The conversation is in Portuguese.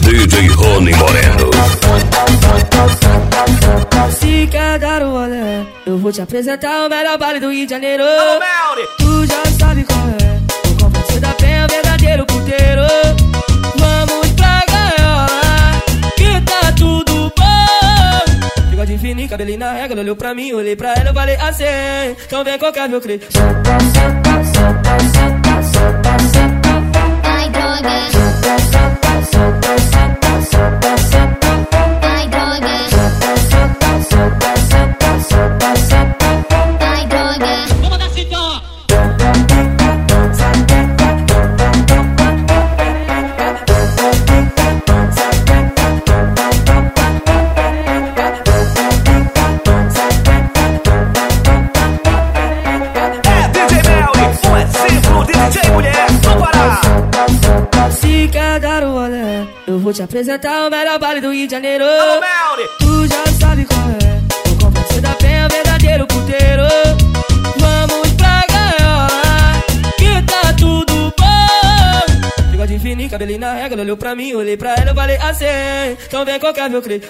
DJ Rony Moreno. Se quer dar o olé, eu vou te apresentar o melhor baile do Rio de Janeiro. Tu já sabe qual é. O complexo da penha, verdadeiro puteiro. Vamos pra gaiola, que tá tudo bom. Bigode fininho, cabelinho na regra, olhou pra mim, olhei pra ela, eu falei assim. Então vem qualquer meu crê. DJ mulher Pará. Se quer dar o olé, eu vou te apresentar o melhor baile do Rio de Janeiro. Alô! Tu já sabe qual é. O complexo da penha, verdadeiro puteiro. Vamos pra gaiola, que tá tudo bom. Bigode fininho, cabelinho na regra, olhou pra mim, olhei pra ela, eu falei assim. Então vem qualquer meu crê.